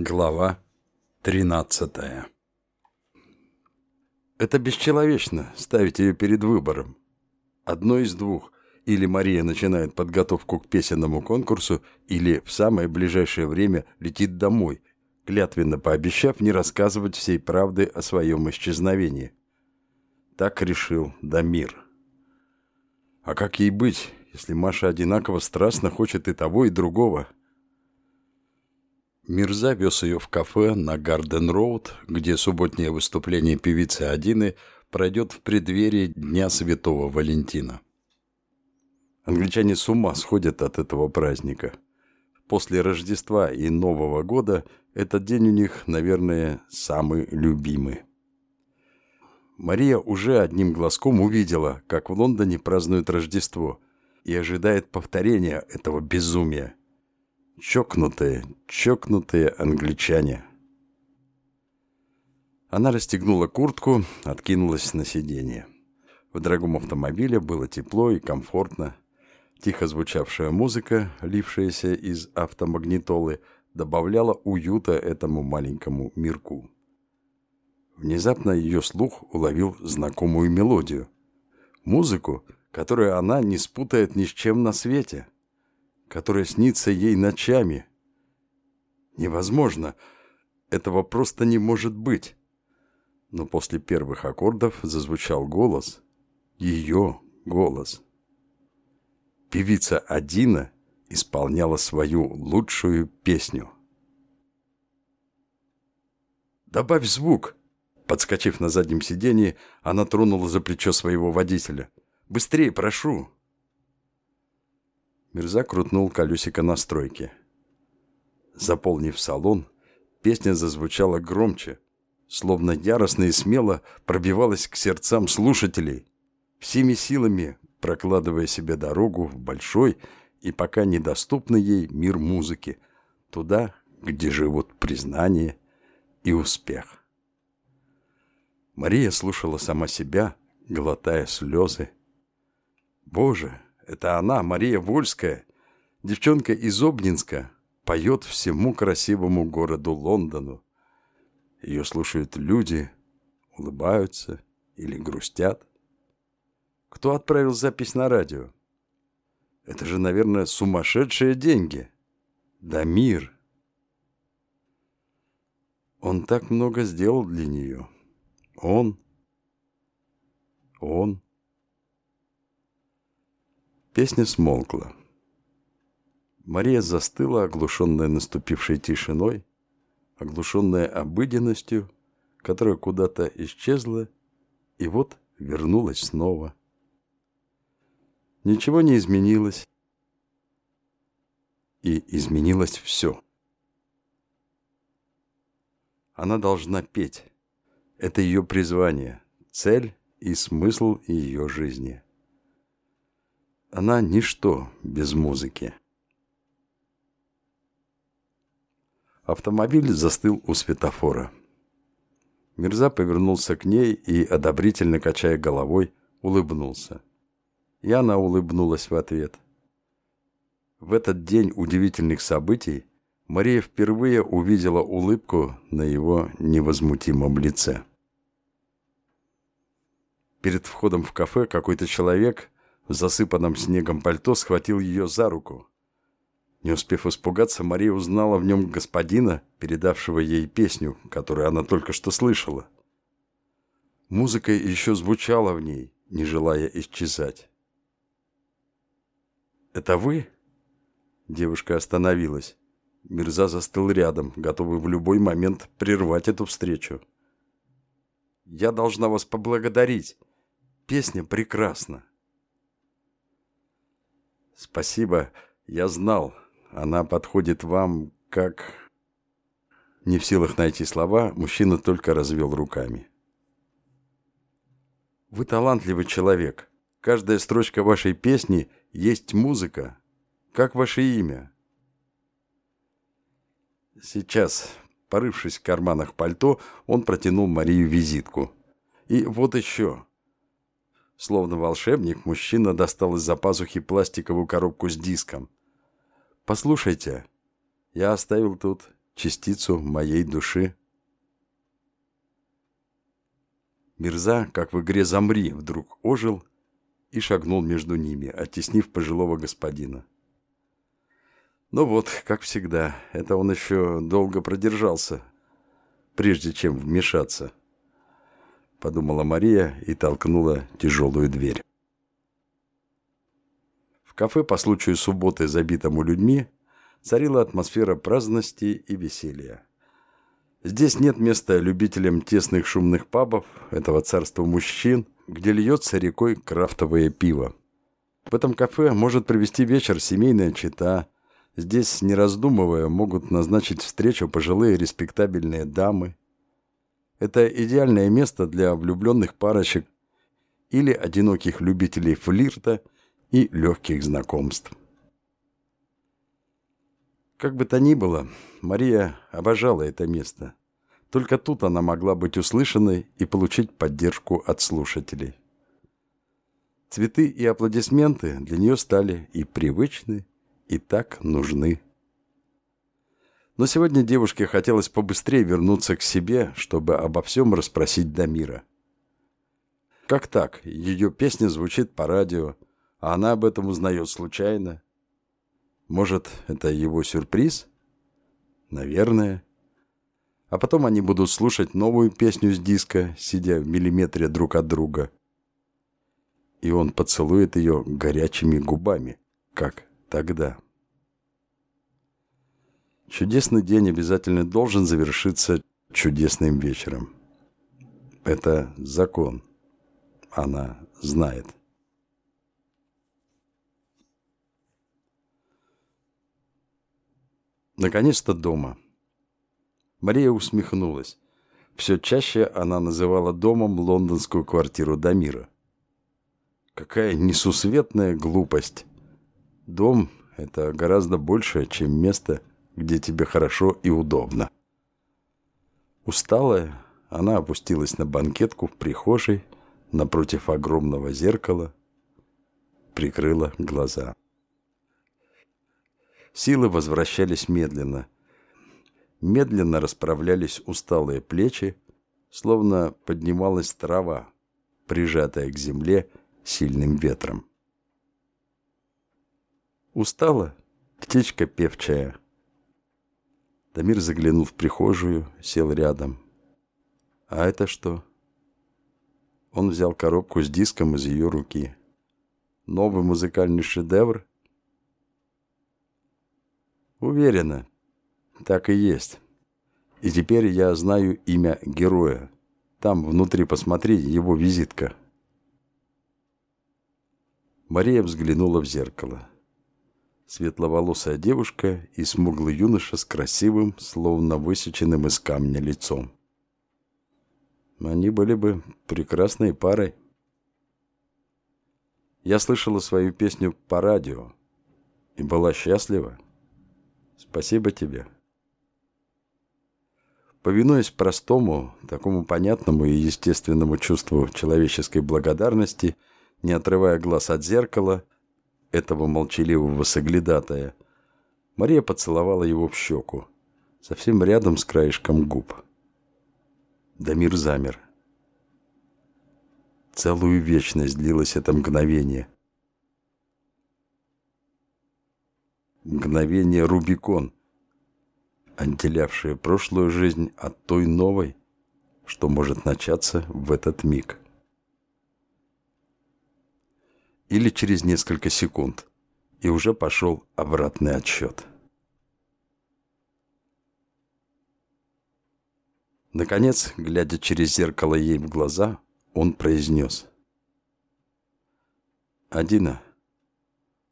Глава 13 Это бесчеловечно ставить ее перед выбором. Одно из двух. Или Мария начинает подготовку к песенному конкурсу, или в самое ближайшее время летит домой, клятвенно пообещав не рассказывать всей правды о своем исчезновении. Так решил Дамир. А как ей быть, если Маша одинаково страстно хочет и того, и другого – Мирза вез ее в кафе на Гарден-Роуд, где субботнее выступление певицы Адины пройдет в преддверии Дня Святого Валентина. Англичане с ума сходят от этого праздника. После Рождества и Нового года этот день у них, наверное, самый любимый. Мария уже одним глазком увидела, как в Лондоне празднуют Рождество, и ожидает повторения этого безумия. Чокнутые, чокнутые англичане. Она расстегнула куртку, откинулась на сиденье. В дорогом автомобиле было тепло и комфортно. Тихо звучавшая музыка, лившаяся из автомагнитолы, добавляла уюта этому маленькому мирку. Внезапно ее слух уловил знакомую мелодию. Музыку, которую она не спутает ни с чем на свете – которая снится ей ночами. Невозможно. Этого просто не может быть. Но после первых аккордов зазвучал голос. Ее голос. Певица Адина исполняла свою лучшую песню. «Добавь звук!» Подскочив на заднем сиденье, она тронула за плечо своего водителя. «Быстрее, прошу!» Мирза крутнул колесико настройки. Заполнив салон, песня зазвучала громче, словно яростно и смело пробивалась к сердцам слушателей, всеми силами прокладывая себе дорогу в большой и пока недоступный ей мир музыки, туда, где живут признание и успех. Мария слушала сама себя, глотая слезы. «Боже!» Это она, Мария Вольская, девчонка из Обнинска, поет всему красивому городу Лондону. Ее слушают люди, улыбаются или грустят. Кто отправил запись на радио? Это же, наверное, сумасшедшие деньги. Да мир. Он так много сделал для нее. Он. Он. Песня смолкла. Мария застыла, оглушенная наступившей тишиной, оглушенная обыденностью, которая куда-то исчезла и вот вернулась снова. Ничего не изменилось, и изменилось все. Она должна петь. Это ее призвание, цель и смысл ее жизни. Она ничто без музыки. Автомобиль застыл у светофора. Мирза повернулся к ней и, одобрительно качая головой, улыбнулся. И она улыбнулась в ответ. В этот день удивительных событий Мария впервые увидела улыбку на его невозмутимом лице. Перед входом в кафе какой-то человек в засыпанном снегом пальто схватил ее за руку. Не успев испугаться, Мария узнала в нем господина, передавшего ей песню, которую она только что слышала. Музыка еще звучала в ней, не желая исчезать. «Это вы?» Девушка остановилась. Мирза застыл рядом, готовый в любой момент прервать эту встречу. «Я должна вас поблагодарить. Песня прекрасна». «Спасибо. Я знал. Она подходит вам как...» Не в силах найти слова, мужчина только развел руками. «Вы талантливый человек. Каждая строчка вашей песни есть музыка. Как ваше имя?» Сейчас, порывшись в карманах пальто, он протянул Марию визитку. «И вот еще. Словно волшебник, мужчина достал из-за пазухи пластиковую коробку с диском. «Послушайте, я оставил тут частицу моей души. Мирза, как в игре «Замри», вдруг ожил и шагнул между ними, оттеснив пожилого господина. Ну вот, как всегда, это он еще долго продержался, прежде чем вмешаться, подумала Мария и толкнула тяжелую дверь. В кафе по случаю субботы, забитому людьми, царила атмосфера праздности и веселья. Здесь нет места любителям тесных шумных пабов, этого царства мужчин, где льется рекой крафтовое пиво. В этом кафе может провести вечер семейная чита. Здесь, не раздумывая, могут назначить встречу пожилые респектабельные дамы. Это идеальное место для влюбленных парочек или одиноких любителей флирта и легких знакомств. Как бы то ни было, Мария обожала это место. Только тут она могла быть услышанной и получить поддержку от слушателей. Цветы и аплодисменты для нее стали и привычны, и так нужны. Но сегодня девушке хотелось побыстрее вернуться к себе, чтобы обо всем расспросить Дамира. Как так? Ее песня звучит по радио, а она об этом узнает случайно. Может, это его сюрприз? Наверное. А потом они будут слушать новую песню с диска, сидя в миллиметре друг от друга. И он поцелует ее горячими губами, как тогда. Чудесный день обязательно должен завершиться чудесным вечером. Это закон. Она знает. Наконец-то дома. Мария усмехнулась. Все чаще она называла домом лондонскую квартиру Дамира. Какая несусветная глупость. Дом – это гораздо больше, чем место, где тебе хорошо и удобно. Усталая, она опустилась на банкетку в прихожей напротив огромного зеркала, прикрыла глаза. Силы возвращались медленно. Медленно расправлялись усталые плечи, словно поднималась трава, прижатая к земле сильным ветром. Устала птичка певчая. Дамир заглянул в прихожую, сел рядом. А это что? Он взял коробку с диском из ее руки. Новый музыкальный шедевр Уверена, так и есть. И теперь я знаю имя героя. Там внутри посмотри его визитка. Мария взглянула в зеркало. Светловолосая девушка и смуглый юноша с красивым, словно высеченным из камня лицом. Они были бы прекрасной парой. Я слышала свою песню по радио и была счастлива. Спасибо тебе. Повинуясь простому, такому понятному и естественному чувству человеческой благодарности, не отрывая глаз от зеркала, этого молчаливого соглядатая, Мария поцеловала его в щеку, совсем рядом с краешком губ. Дамир замер. Целую вечность длилось это мгновение. мгновение Рубикон, отделявшее прошлую жизнь от той новой, что может начаться в этот миг. Или через несколько секунд, и уже пошел обратный отсчет. Наконец, глядя через зеркало ей в глаза, он произнес. «Адина,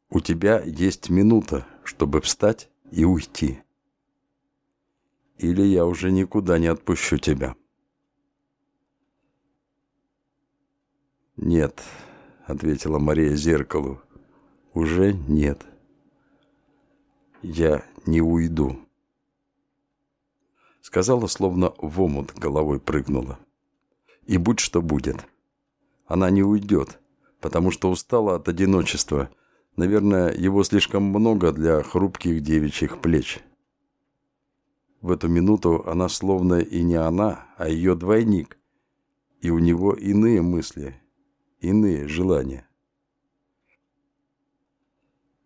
у тебя есть минута, чтобы встать и уйти. Или я уже никуда не отпущу тебя. «Нет», — ответила Мария зеркалу, — «уже нет. Я не уйду». Сказала, словно в омут головой прыгнула. И будь что будет. Она не уйдет, потому что устала от одиночества — Наверное, его слишком много для хрупких девичьих плеч. В эту минуту она словно и не она, а ее двойник. И у него иные мысли, иные желания.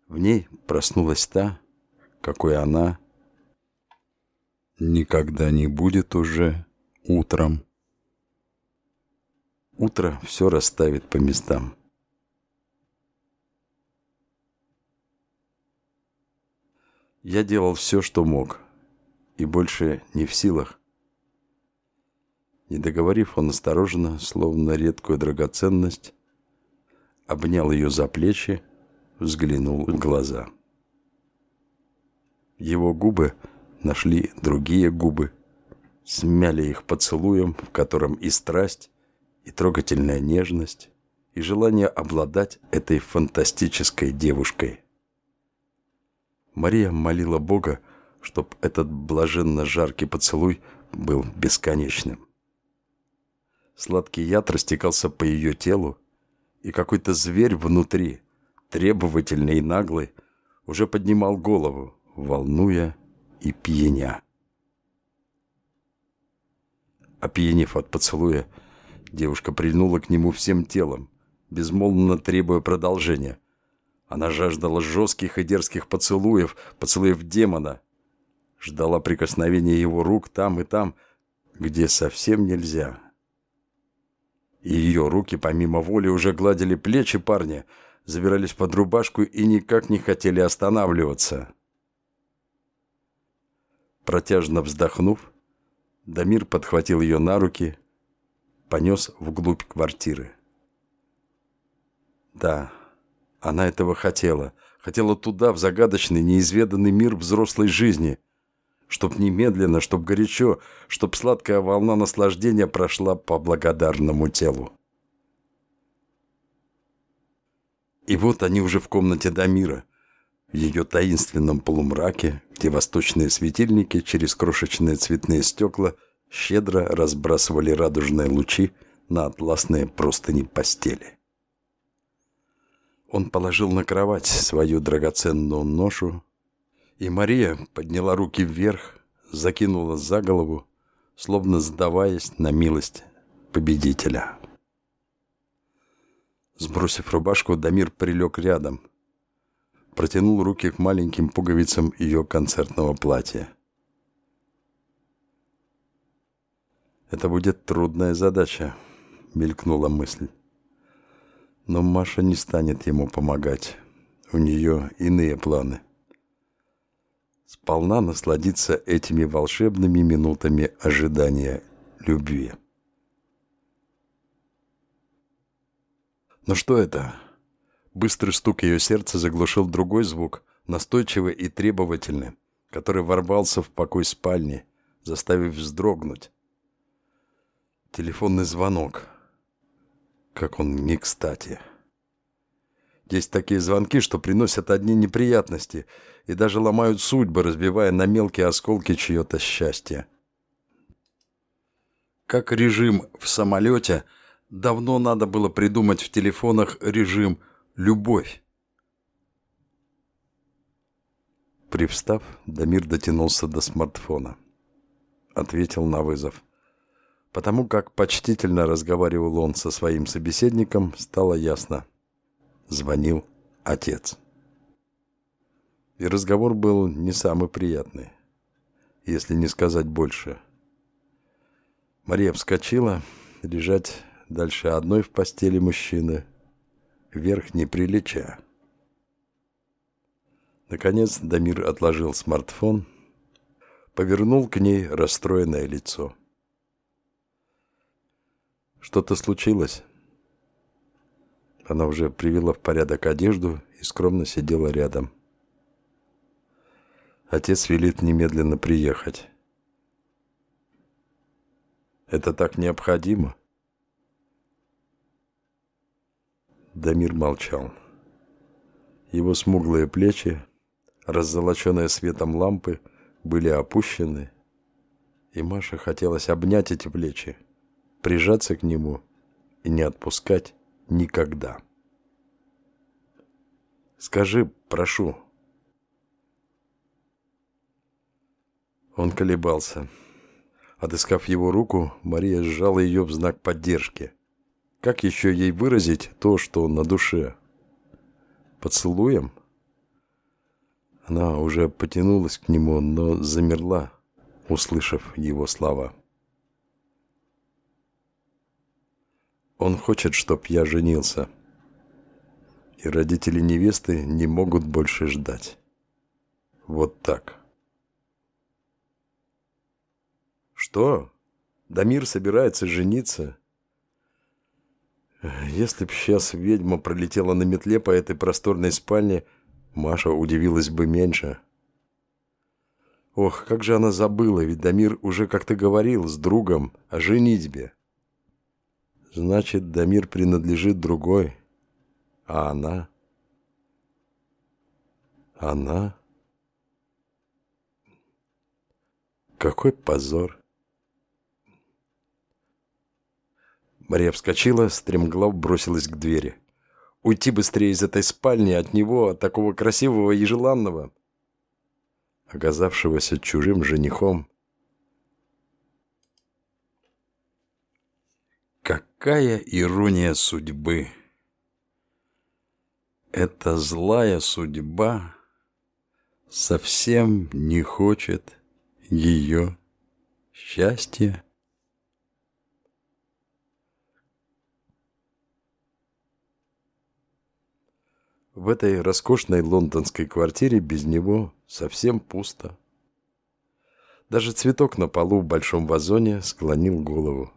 В ней проснулась та, какой она никогда не будет уже утром. Утро все расставит по местам. Я делал все, что мог, и больше не в силах. Не договорив, он осторожно, словно редкую драгоценность, обнял ее за плечи, взглянул в глаза. Его губы нашли другие губы, смяли их поцелуем, в котором и страсть, и трогательная нежность, и желание обладать этой фантастической девушкой. Мария молила Бога, чтоб этот блаженно жаркий поцелуй был бесконечным. Сладкий яд растекался по ее телу, и какой-то зверь внутри, требовательный и наглый, уже поднимал голову, волнуя и пьяня. Опьянев от поцелуя, девушка прильнула к нему всем телом, безмолвно требуя продолжения. Она жаждала жестких и дерзких поцелуев, поцелуев демона. Ждала прикосновения его рук там и там, где совсем нельзя. И ее руки, помимо воли, уже гладили плечи парня, забирались под рубашку и никак не хотели останавливаться. Протяжно вздохнув, Дамир подхватил ее на руки, понес вглубь квартиры. Да, она этого хотела. Хотела туда, в загадочный, неизведанный мир взрослой жизни. Чтоб немедленно, чтоб горячо, чтоб сладкая волна наслаждения прошла по благодарному телу. И вот они уже в комнате Дамира. В ее таинственном полумраке, где восточные светильники через крошечные цветные стекла щедро разбрасывали радужные лучи на атласные простыни постели. Он положил на кровать свою драгоценную ношу, и Мария подняла руки вверх, закинула за голову, словно сдаваясь на милость победителя. Сбросив рубашку, Дамир прилег рядом, протянул руки к маленьким пуговицам ее концертного платья. «Это будет трудная задача», — мелькнула мысль. Но Маша не станет ему помогать. У нее иные планы. Сполна насладиться этими волшебными минутами ожидания любви. Но что это? Быстрый стук ее сердца заглушил другой звук, настойчивый и требовательный, который ворвался в покой спальни, заставив вздрогнуть. Телефонный звонок — как он не кстати. Есть такие звонки, что приносят одни неприятности и даже ломают судьбы, разбивая на мелкие осколки чье-то счастье. Как режим в самолете, давно надо было придумать в телефонах режим «любовь». Привстав, Дамир дотянулся до смартфона. Ответил на вызов. Потому как почтительно разговаривал он со своим собеседником, стало ясно. Звонил отец. И разговор был не самый приятный, если не сказать больше. Мария вскочила, лежать дальше одной в постели мужчины, вверх неприличия. Наконец Дамир отложил смартфон, повернул к ней расстроенное лицо. Что-то случилось? Она уже привела в порядок одежду и скромно сидела рядом. Отец велит немедленно приехать. Это так необходимо? Дамир молчал. Его смуглые плечи, раззолоченные светом лампы, были опущены, и Маше хотелось обнять эти плечи, прижаться к нему и не отпускать никогда. Скажи, прошу. Он колебался. Отыскав его руку, Мария сжала ее в знак поддержки. Как еще ей выразить то, что на душе? Поцелуем? Она уже потянулась к нему, но замерла, услышав его слова. Он хочет, чтоб я женился. И родители невесты не могут больше ждать. Вот так. Что? Дамир собирается жениться? Если б сейчас ведьма пролетела на метле по этой просторной спальне, Маша удивилась бы меньше. Ох, как же она забыла, ведь Дамир уже как-то говорил с другом о женитьбе. Значит, Дамир принадлежит другой. А она? Она? Какой позор! Мария вскочила, стремглав бросилась к двери. Уйти быстрее из этой спальни от него, от такого красивого и желанного, оказавшегося чужим женихом. Какая ирония судьбы! Эта злая судьба совсем не хочет ее счастья. В этой роскошной лондонской квартире без него совсем пусто. Даже цветок на полу в большом вазоне склонил голову.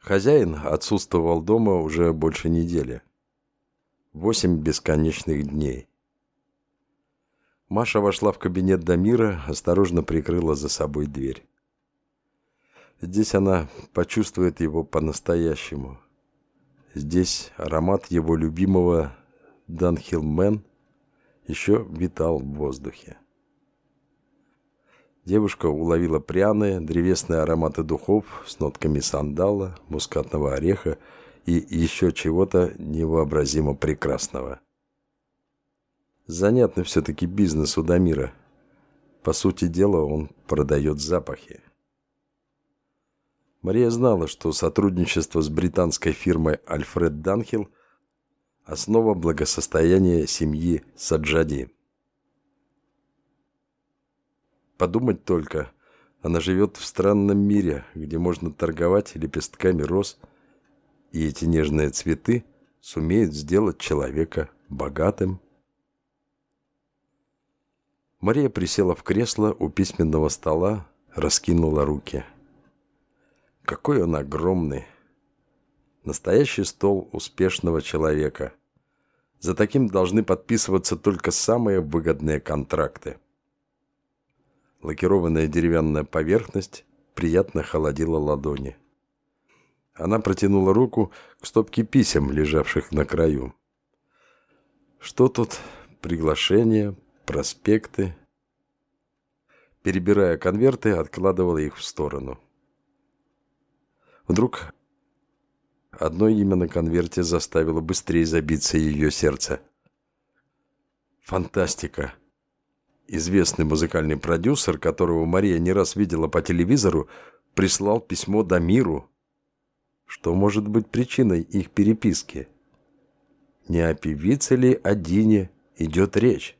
Хозяин отсутствовал дома уже больше недели. Восемь бесконечных дней. Маша вошла в кабинет Дамира, осторожно прикрыла за собой дверь. Здесь она почувствует его по-настоящему. Здесь аромат его любимого Данхилмен еще витал в воздухе. Девушка уловила пряные, древесные ароматы духов с нотками сандала, мускатного ореха и еще чего-то невообразимо прекрасного. Занятный все-таки бизнес у Дамира. По сути дела, он продает запахи. Мария знала, что сотрудничество с британской фирмой «Альфред Данхилл» основа благосостояния семьи Саджади. Подумать только, она живет в странном мире, где можно торговать лепестками роз, и эти нежные цветы сумеют сделать человека богатым. Мария присела в кресло у письменного стола, раскинула руки. Какой он огромный! Настоящий стол успешного человека. За таким должны подписываться только самые выгодные контракты. Лакированная деревянная поверхность приятно холодила ладони. Она протянула руку к стопке писем, лежавших на краю. Что тут? Приглашения, проспекты. Перебирая конверты, откладывала их в сторону. Вдруг Одно имя на конверте заставило быстрее забиться ее сердце. Фантастика. Известный музыкальный продюсер, которого Мария не раз видела по телевизору, прислал письмо Дамиру. Что может быть причиной их переписки? Не о певице ли о Дине идет речь?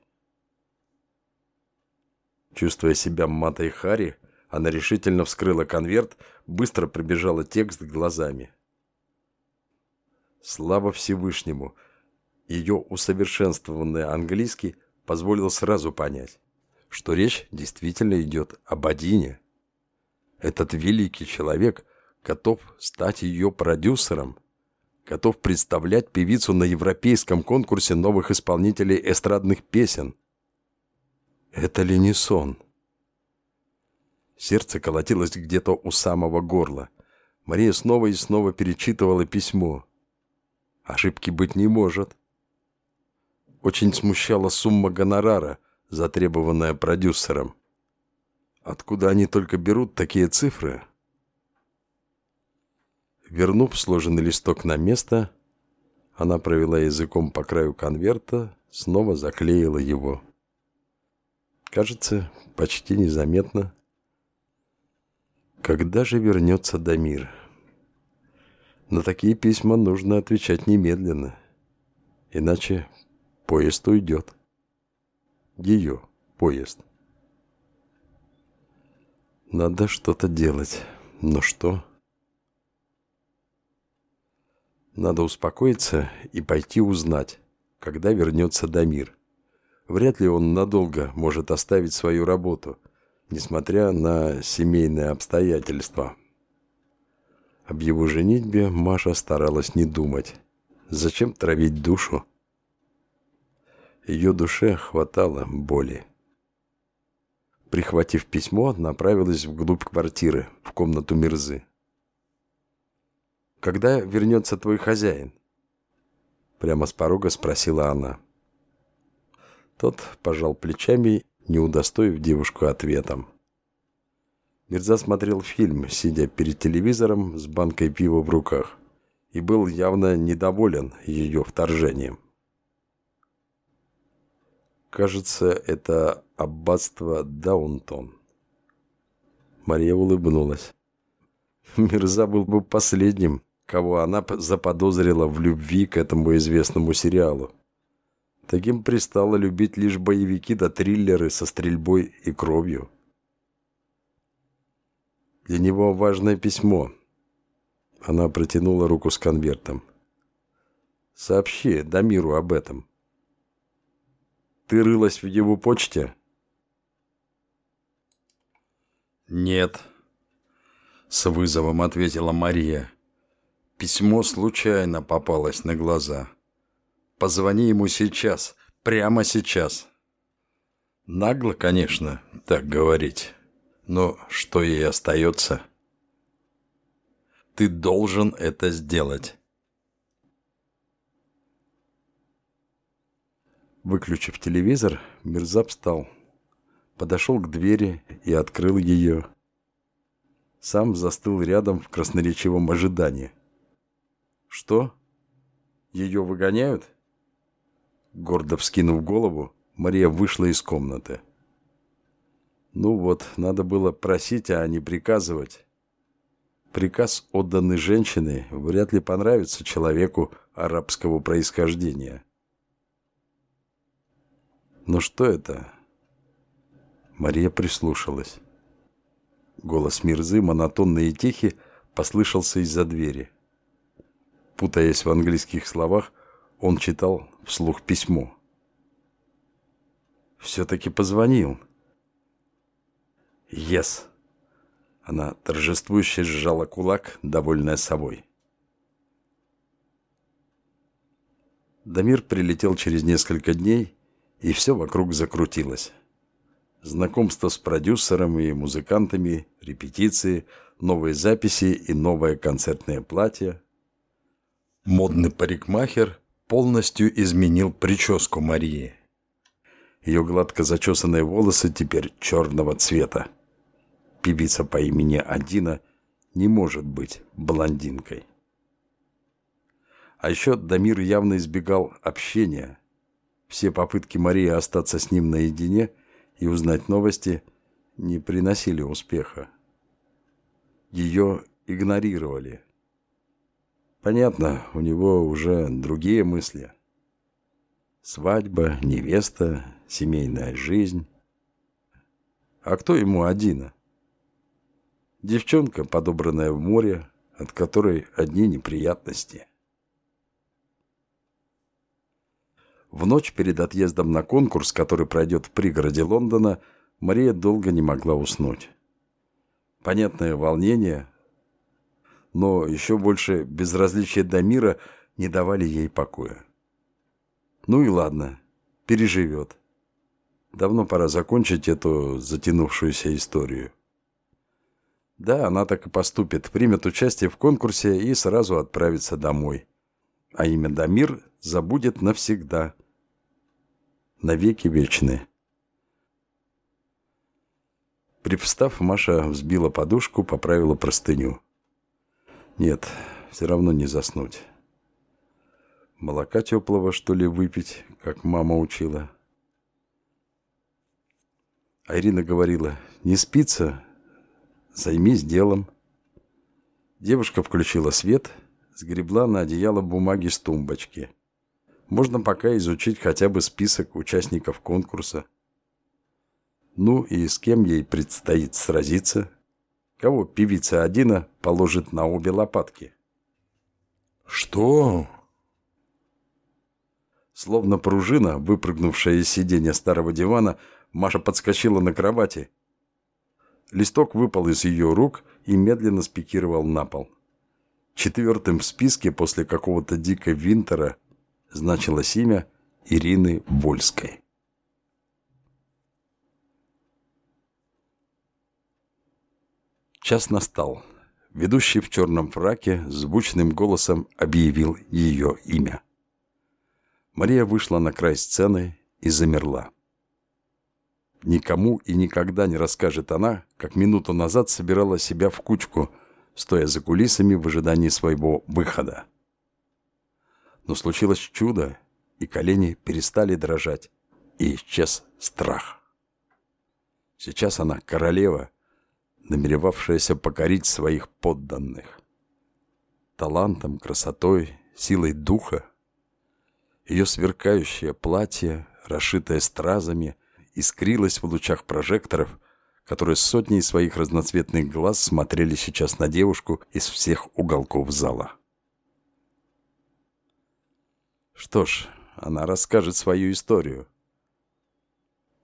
Чувствуя себя матой Хари, она решительно вскрыла конверт, быстро пробежала текст глазами. Слава Всевышнему! Ее усовершенствованный английский позволил сразу понять, что речь действительно идет об Адине. Этот великий человек готов стать ее продюсером, готов представлять певицу на европейском конкурсе новых исполнителей эстрадных песен. Это ли не сон? Сердце колотилось где-то у самого горла. Мария снова и снова перечитывала письмо – Ошибки быть не может. Очень смущала сумма гонорара, затребованная продюсером. Откуда они только берут такие цифры? Вернув сложенный листок на место, она провела языком по краю конверта, снова заклеила его. Кажется, почти незаметно. Когда же вернется Дамир? На такие письма нужно отвечать немедленно, иначе поезд уйдет. Ее поезд. Надо что-то делать. Но что? Надо успокоиться и пойти узнать, когда вернется Дамир. Вряд ли он надолго может оставить свою работу, несмотря на семейные обстоятельства. Об его женитьбе Маша старалась не думать. Зачем травить душу? Ее душе хватало боли. Прихватив письмо, направилась вглубь квартиры, в комнату Мирзы. «Когда вернется твой хозяин?» Прямо с порога спросила она. Тот пожал плечами, не удостоив девушку ответом. Мирза смотрел фильм, сидя перед телевизором с банкой пива в руках, и был явно недоволен ее вторжением. Кажется, это аббатство Даунтон. Мария улыбнулась. Мирза был бы последним, кого она заподозрила в любви к этому известному сериалу. Таким пристало любить лишь боевики да триллеры со стрельбой и кровью. Для него важное письмо. Она протянула руку с конвертом. Сообщи Дамиру об этом. Ты рылась в его почте? Нет. С вызовом ответила Мария. Письмо случайно попалось на глаза. Позвони ему сейчас, прямо сейчас. Нагло, конечно, так говорить. Но что ей остается? Ты должен это сделать. Выключив телевизор, Мирзаб встал, подошел к двери и открыл ее. Сам застыл рядом в красноречивом ожидании. «Что? Ее выгоняют?» Гордо вскинув голову, Мария вышла из комнаты. Ну вот, надо было просить, а не приказывать. Приказ, отданный женщине, вряд ли понравится человеку арабского происхождения. Но что это? Мария прислушалась. Голос Мирзы, монотонный и тихий, послышался из-за двери. Путаясь в английских словах, он читал вслух письмо. «Все-таки позвонил», «Ес!» Она торжествующе сжала кулак, довольная собой. Дамир прилетел через несколько дней, и все вокруг закрутилось. Знакомство с продюсером и музыкантами, репетиции, новые записи и новое концертное платье. Модный парикмахер полностью изменил прическу Марии. Ее гладко зачесанные волосы теперь черного цвета певица по имени Адина не может быть блондинкой. А еще Дамир явно избегал общения. Все попытки Марии остаться с ним наедине и узнать новости не приносили успеха. Ее игнорировали. Понятно, у него уже другие мысли. Свадьба, невеста, семейная жизнь. А кто ему Адина? Девчонка, подобранная в море, от которой одни неприятности. В ночь перед отъездом на конкурс, который пройдет в пригороде Лондона, Мария долго не могла уснуть. Понятное волнение, но еще больше безразличие до мира не давали ей покоя. Ну и ладно, переживет. Давно пора закончить эту затянувшуюся историю. Да, она так и поступит, примет участие в конкурсе и сразу отправится домой. А имя Дамир забудет навсегда. Навеки вечные. Привстав, Маша взбила подушку, поправила простыню. Нет, все равно не заснуть. Молока теплого, что ли, выпить, как мама учила. А Ирина говорила, не спится, займись делом. Девушка включила свет, сгребла на одеяло бумаги с тумбочки. Можно пока изучить хотя бы список участников конкурса. Ну и с кем ей предстоит сразиться? Кого певица Адина положит на обе лопатки? «Что?» Словно пружина, выпрыгнувшая из сиденья старого дивана, Маша подскочила на кровати. Листок выпал из ее рук и медленно спикировал на пол. Четвертым в списке после какого-то Дика Винтера значилось имя Ирины Вольской. Час настал. Ведущий в черном фраке звучным голосом объявил ее имя. Мария вышла на край сцены и замерла. Никому и никогда не расскажет она, как минуту назад собирала себя в кучку, стоя за кулисами в ожидании своего выхода. Но случилось чудо, и колени перестали дрожать, и исчез страх. Сейчас она королева, намеревавшаяся покорить своих подданных. Талантом, красотой, силой духа ее сверкающее платье, расшитое стразами, искрилось в лучах прожекторов, которые сотней своих разноцветных глаз смотрели сейчас на девушку из всех уголков зала. Что ж, она расскажет свою историю.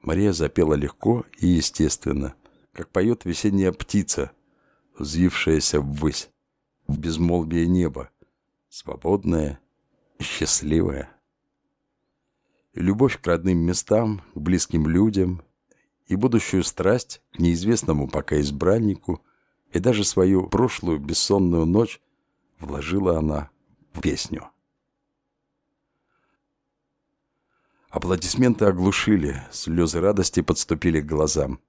Мария запела легко и естественно, как поет весенняя птица, взвившаяся ввысь, в безмолвие неба, свободная и счастливая и любовь к родным местам, к близким людям, и будущую страсть к неизвестному пока избраннику, и даже свою прошлую бессонную ночь вложила она в песню. Аплодисменты оглушили, слезы радости подступили к глазам.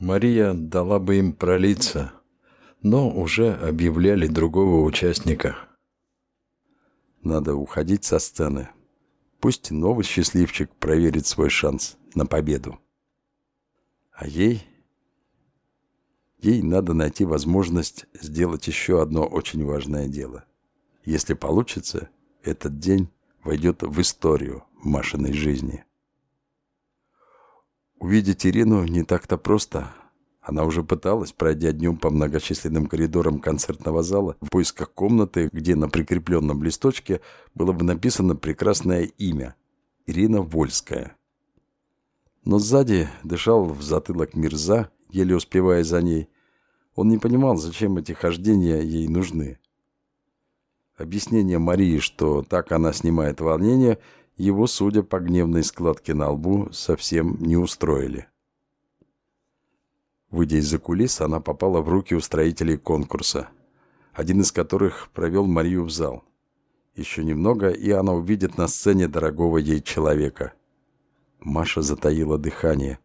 Мария дала бы им пролиться, но уже объявляли другого участника. Надо уходить со сцены, Пусть новый счастливчик проверит свой шанс на победу. А ей... Ей надо найти возможность сделать еще одно очень важное дело. Если получится, этот день войдет в историю Машиной жизни. Увидеть Ирину не так-то просто – она уже пыталась, пройдя днем по многочисленным коридорам концертного зала, в поисках комнаты, где на прикрепленном листочке было бы написано прекрасное имя – Ирина Вольская. Но сзади дышал в затылок Мирза, еле успевая за ней. Он не понимал, зачем эти хождения ей нужны. Объяснение Марии, что так она снимает волнение, его, судя по гневной складке на лбу, совсем не устроили. Выйдя из-за кулис, она попала в руки устроителей конкурса, один из которых провел Марию в зал. Еще немного, и она увидит на сцене дорогого ей человека. Маша затаила дыхание,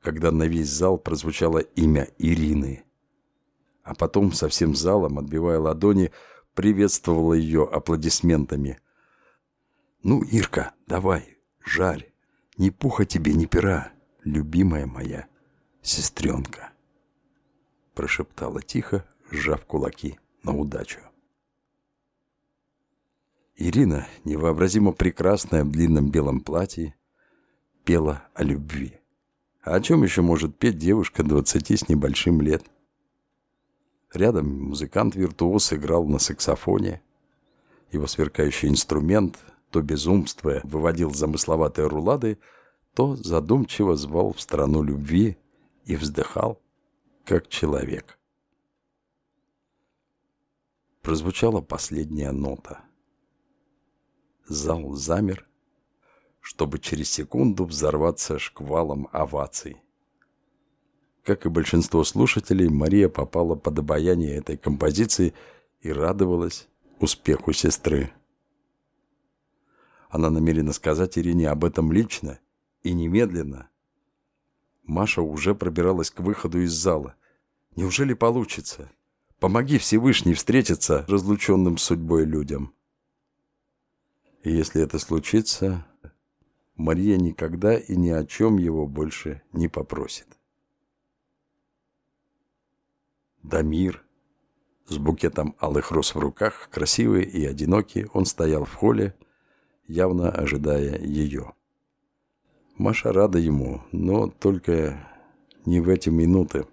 когда на весь зал прозвучало имя Ирины. А потом со всем залом, отбивая ладони, приветствовала ее аплодисментами. «Ну, Ирка, давай, жарь, ни пуха тебе, ни пера, любимая моя сестренка» прошептала тихо, сжав кулаки на удачу. Ирина, невообразимо прекрасная в длинном белом платье, пела о любви. А о чем еще может петь девушка двадцати с небольшим лет? Рядом музыкант-виртуоз играл на саксофоне. Его сверкающий инструмент, то безумствуя, выводил замысловатые рулады, то задумчиво звал в страну любви и вздыхал, как человек. Прозвучала последняя нота. Зал замер, чтобы через секунду взорваться шквалом оваций. Как и большинство слушателей, Мария попала под обаяние этой композиции и радовалась успеху сестры. Она намерена сказать Ирине об этом лично и немедленно – Маша уже пробиралась к выходу из зала. Неужели получится? Помоги Всевышний встретиться разлученным судьбой людям. И если это случится, Мария никогда и ни о чем его больше не попросит. Дамир, с букетом алых роз в руках, красивый и одинокий, он стоял в холле, явно ожидая ее. Маша рада ему, но только не в эти минуты.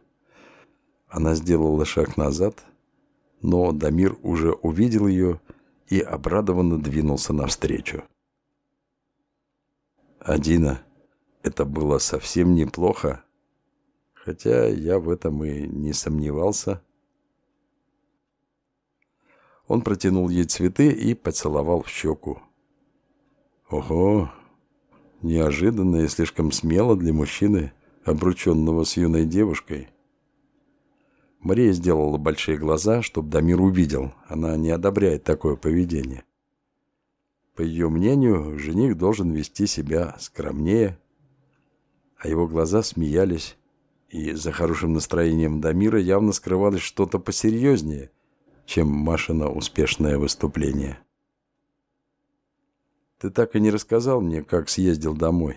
Она сделала шаг назад, но Дамир уже увидел ее и обрадованно двинулся навстречу. Адина, это было совсем неплохо, хотя я в этом и не сомневался. Он протянул ей цветы и поцеловал в щеку. Ого, неожиданно и слишком смело для мужчины, обрученного с юной девушкой. Мария сделала большие глаза, чтобы Дамир увидел. Она не одобряет такое поведение. По ее мнению, жених должен вести себя скромнее, а его глаза смеялись, и за хорошим настроением Дамира явно скрывалось что-то посерьезнее, чем Машина успешное выступление. Ты так и не рассказал мне, как съездил домой.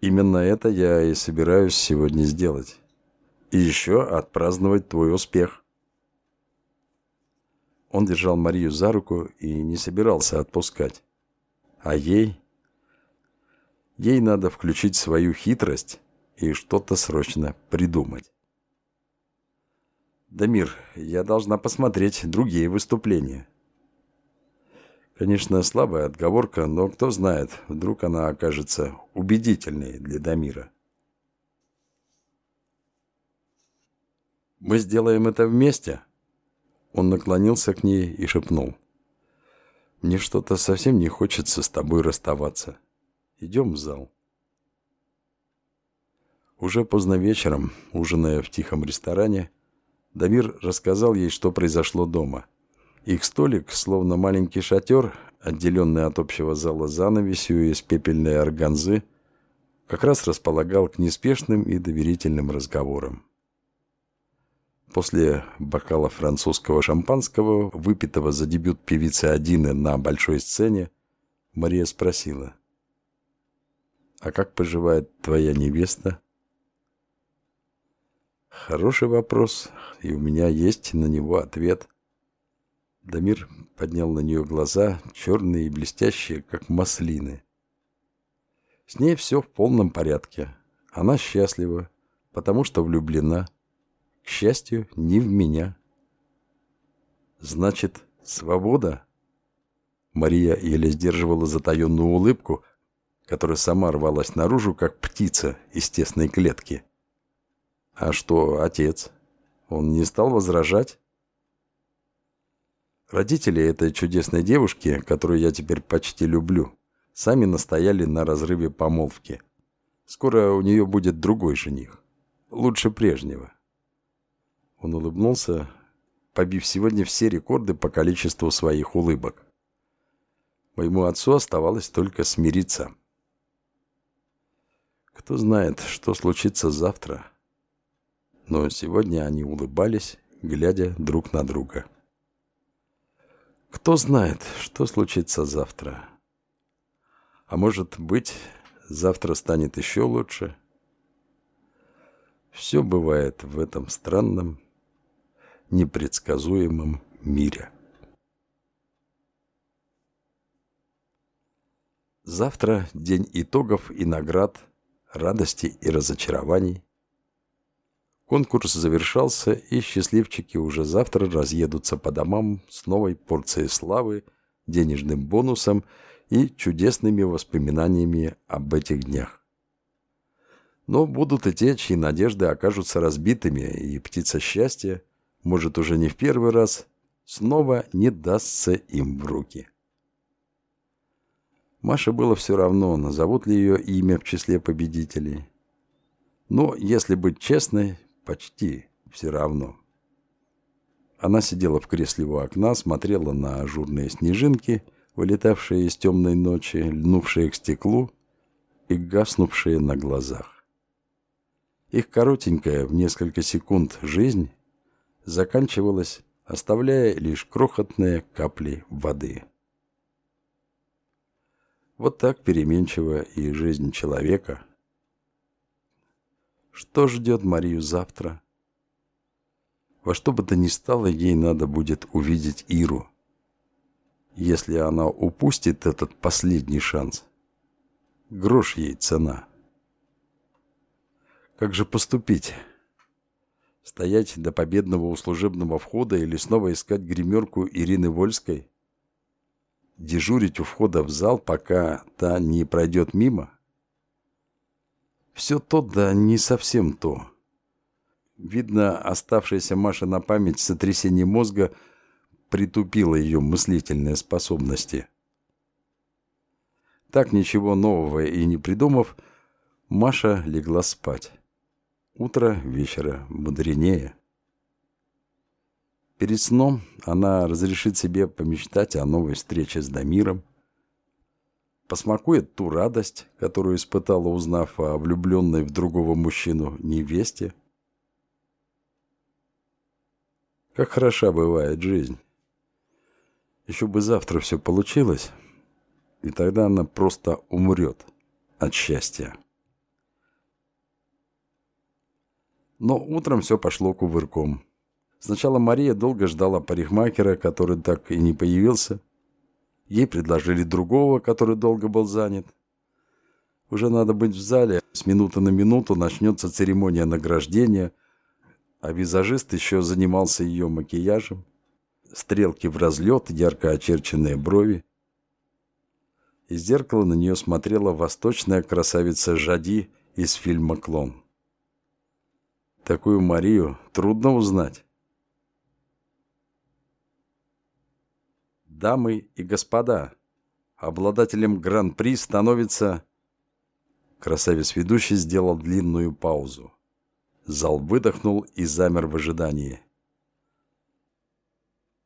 Именно это я и собираюсь сегодня сделать. И еще отпраздновать твой успех. Он держал Марию за руку и не собирался отпускать. А ей... Ей надо включить свою хитрость и что-то срочно придумать. Дамир, я должна посмотреть другие выступления. Конечно, слабая отговорка, но кто знает, вдруг она окажется убедительной для Дамира. «Мы сделаем это вместе?» Он наклонился к ней и шепнул. «Мне что-то совсем не хочется с тобой расставаться. Идем в зал». Уже поздно вечером, ужиная в тихом ресторане, Дамир рассказал ей, что произошло дома – их столик, словно маленький шатер, отделенный от общего зала занавесью из пепельной органзы, как раз располагал к неспешным и доверительным разговорам. После бокала французского шампанского, выпитого за дебют певицы Адины на большой сцене, Мария спросила. «А как поживает твоя невеста?» «Хороший вопрос, и у меня есть на него ответ», Дамир поднял на нее глаза, черные и блестящие, как маслины. С ней все в полном порядке. Она счастлива, потому что влюблена. К счастью, не в меня. Значит, свобода? Мария еле сдерживала затаенную улыбку, которая сама рвалась наружу, как птица из тесной клетки. А что отец? Он не стал возражать? Родители этой чудесной девушки, которую я теперь почти люблю, сами настояли на разрыве помолвки. Скоро у нее будет другой жених. Лучше прежнего. Он улыбнулся, побив сегодня все рекорды по количеству своих улыбок. Моему отцу оставалось только смириться. Кто знает, что случится завтра. Но сегодня они улыбались, глядя друг на друга. Кто знает, что случится завтра. А может быть, завтра станет еще лучше. Все бывает в этом странном, непредсказуемом мире. Завтра день итогов и наград, радости и разочарований. Конкурс завершался, и счастливчики уже завтра разъедутся по домам с новой порцией славы, денежным бонусом и чудесными воспоминаниями об этих днях. Но будут и те, чьи надежды окажутся разбитыми, и птица счастья, может уже не в первый раз, снова не дастся им в руки. Маше было все равно, назовут ли ее имя в числе победителей. Но, если быть честной, Почти все равно. Она сидела в кресле у окна, смотрела на ажурные снежинки, вылетавшие из темной ночи, льнувшие к стеклу и гаснувшие на глазах. Их коротенькая в несколько секунд жизнь заканчивалась, оставляя лишь крохотные капли воды. Вот так переменчива и жизнь человека. Что ждет Марию завтра? Во что бы то ни стало, ей надо будет увидеть Иру. Если она упустит этот последний шанс, грош ей цена. Как же поступить? Стоять до победного у служебного входа или снова искать гримерку Ирины Вольской? Дежурить у входа в зал, пока та не пройдет мимо? Все то, да не совсем то. Видно, оставшаяся Маша на память сотрясение мозга притупило ее мыслительные способности. Так ничего нового и не придумав, Маша легла спать. Утро вечера мудренее. Перед сном она разрешит себе помечтать о новой встрече с Дамиром, посмакует ту радость, которую испытала, узнав о влюбленной в другого мужчину невесте. Как хороша бывает жизнь. Еще бы завтра все получилось, и тогда она просто умрет от счастья. Но утром все пошло кувырком. Сначала Мария долго ждала парикмахера, который так и не появился. Ей предложили другого, который долго был занят. Уже надо быть в зале. С минуты на минуту начнется церемония награждения, а визажист еще занимался ее макияжем. Стрелки в разлет, ярко очерченные брови. Из зеркала на нее смотрела восточная красавица Жади из фильма «Клон». Такую Марию трудно узнать. Дамы и господа, обладателем гран-при становится... Красавец-ведущий сделал длинную паузу. Зал выдохнул и замер в ожидании.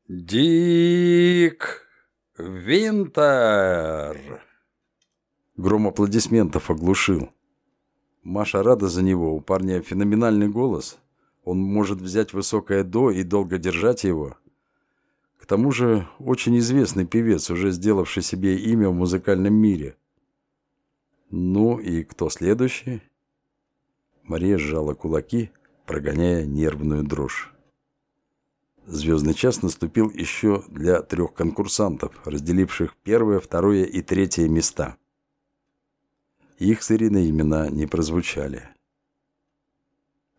«Дик Винтер!» Гром аплодисментов оглушил. Маша рада за него, у парня феноменальный голос. Он может взять высокое «до» и долго держать его. К тому же очень известный певец, уже сделавший себе имя в музыкальном мире. Ну и кто следующий? Мария сжала кулаки, прогоняя нервную дрожь. Звездный час наступил еще для трех конкурсантов, разделивших первое, второе и третье места. Их с Ириной имена не прозвучали.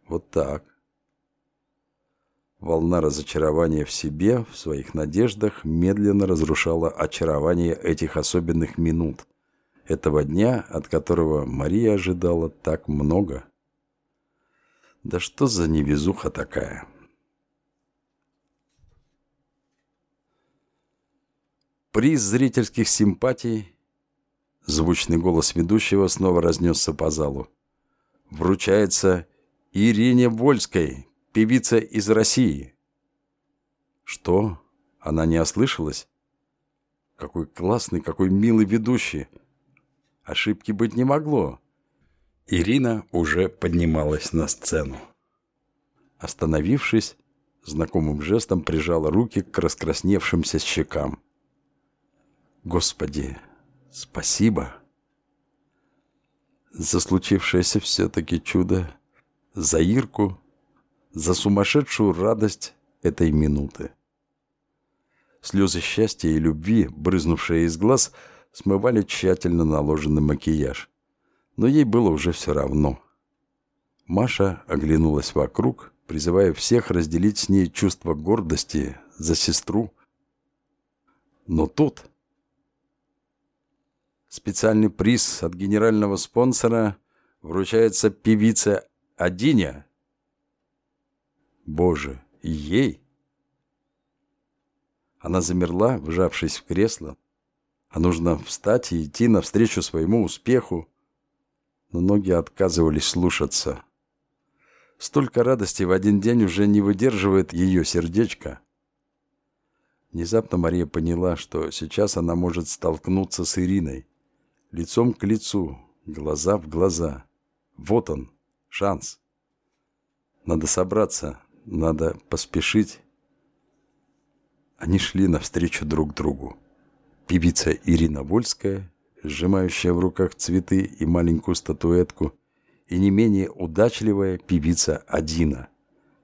Вот так. Волна разочарования в себе, в своих надеждах, медленно разрушала очарование этих особенных минут, этого дня, от которого Мария ожидала так много. Да что за невезуха такая? Приз зрительских симпатий Звучный голос ведущего снова разнесся по залу. Вручается Ирине Вольской, певица из России. Что? Она не ослышалась? Какой классный, какой милый ведущий. Ошибки быть не могло. Ирина уже поднималась на сцену. Остановившись, знакомым жестом прижала руки к раскрасневшимся щекам. Господи, Спасибо за случившееся все-таки чудо, за Ирку, за сумасшедшую радость этой минуты. Слезы счастья и любви, брызнувшие из глаз, смывали тщательно наложенный макияж. Но ей было уже все равно. Маша оглянулась вокруг, призывая всех разделить с ней чувство гордости за сестру. Но тут Специальный приз от генерального спонсора вручается певице Адине. Боже, ей? Она замерла, вжавшись в кресло. А нужно встать и идти навстречу своему успеху. Но ноги отказывались слушаться. Столько радости в один день уже не выдерживает ее сердечко. Внезапно Мария поняла, что сейчас она может столкнуться с Ириной лицом к лицу, глаза в глаза. Вот он, шанс. Надо собраться, надо поспешить. Они шли навстречу друг другу. Певица Ирина Вольская, сжимающая в руках цветы и маленькую статуэтку, и не менее удачливая певица Адина,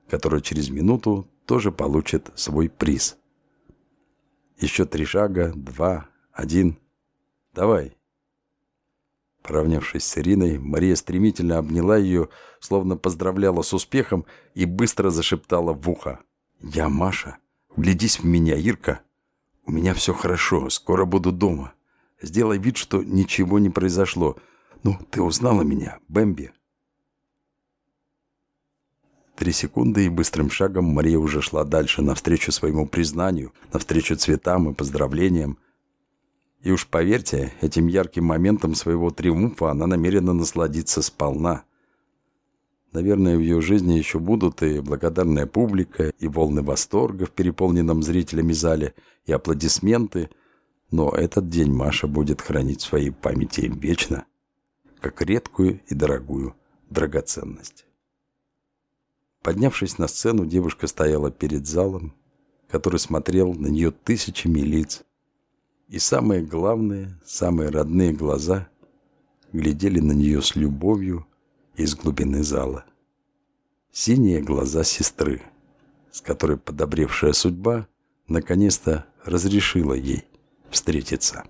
которая через минуту тоже получит свой приз. Еще три шага, два, один. Давай. Поравнявшись с Ириной, Мария стремительно обняла ее, словно поздравляла с успехом и быстро зашептала в ухо. «Я Маша. Глядись в меня, Ирка. У меня все хорошо, скоро буду дома. Сделай вид, что ничего не произошло. Ну, ты узнала меня, Бэмби?» Три секунды и быстрым шагом Мария уже шла дальше, навстречу своему признанию, навстречу цветам и поздравлениям. И уж поверьте, этим ярким моментом своего триумфа она намерена насладиться сполна. Наверное, в ее жизни еще будут и благодарная публика, и волны восторга в переполненном зрителями зале, и аплодисменты, но этот день Маша будет хранить в своей памяти вечно, как редкую и дорогую драгоценность. Поднявшись на сцену, девушка стояла перед залом, который смотрел на нее тысячами лиц. И самое главное, самые родные глаза глядели на нее с любовью из глубины зала. Синие глаза сестры, с которой подобревшая судьба наконец-то разрешила ей встретиться.